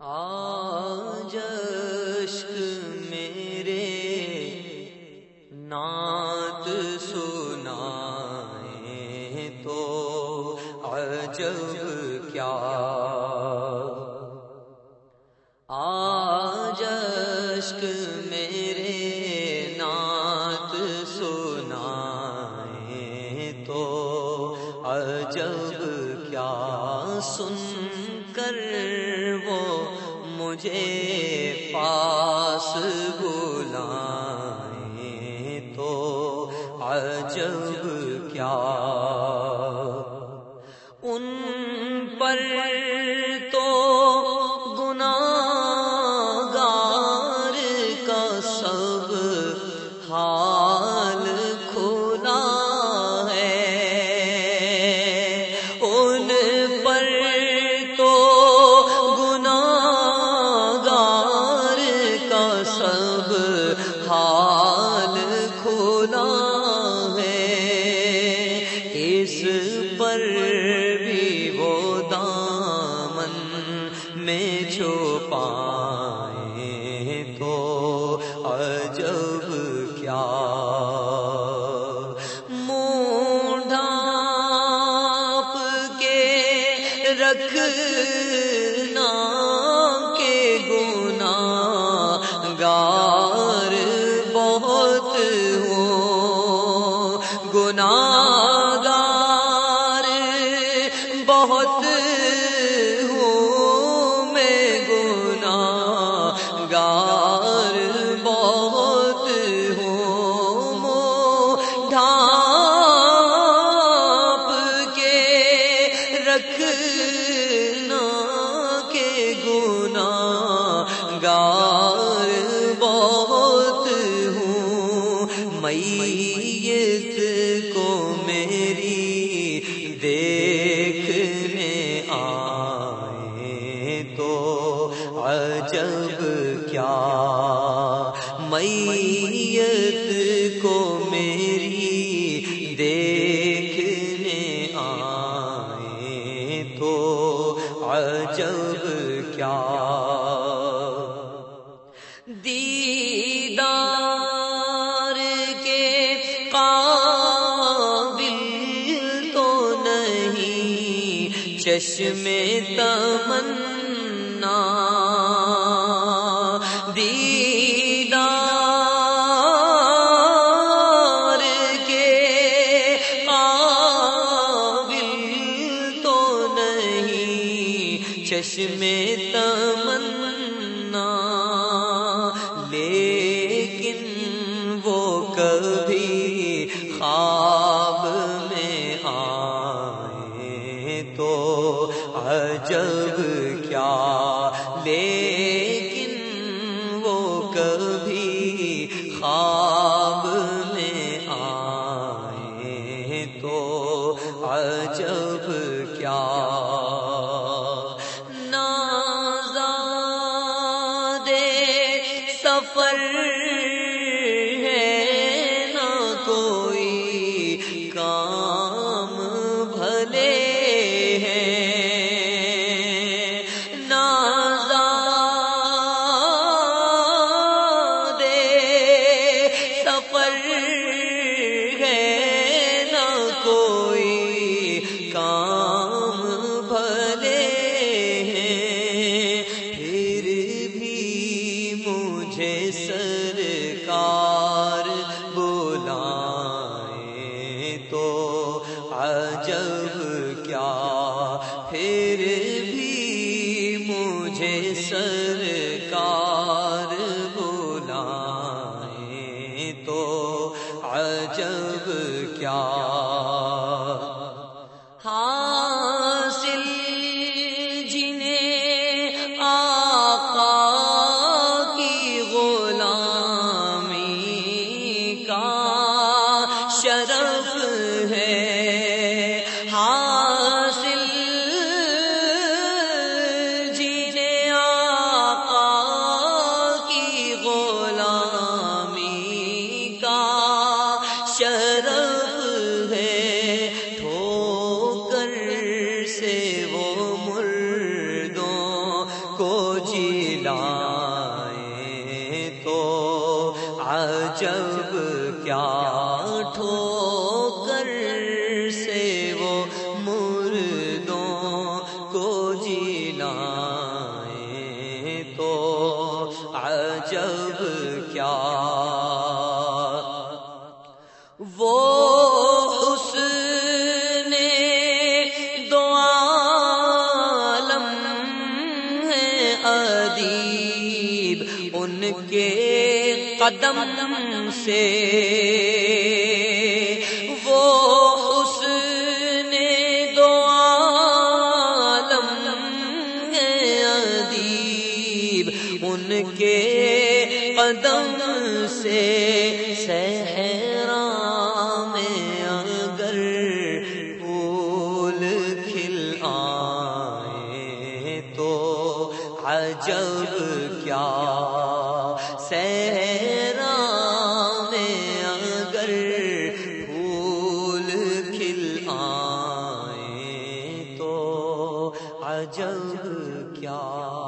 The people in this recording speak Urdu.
آجشک میرے نعت سنائے تو عجب کیا؟ آجشک میرے نعت سنائے تو عجب کیا؟ سن کر مجھے پاس بلائیں تو عجب کیا پر بھی وہ دامن میں چھپائے تو عجب کیا؟ منہ کے رکھ گار بہت ہوں ڈھانپ کے رکھنا کے گنا گار دیدار کے قابل تو نہیں۔ چشم تمنا دیدار کے قابل تو نہیں۔ چشم تمنا سفر عجب کیا؟ پھر بھی مجھے سرکار بلائیں تو عجب کیا؟ ٹھو کر سے وہ مردوں کو جلائے تو عجب کیا؟ وہ دو عالم ہے ادیب، ان کے قدم سے کے قدم سے صحرا میں اگر پھول کھل آئے تو عجب کیا؟ صحرا میں اگر پھول کھل آئے تو عجب کیا؟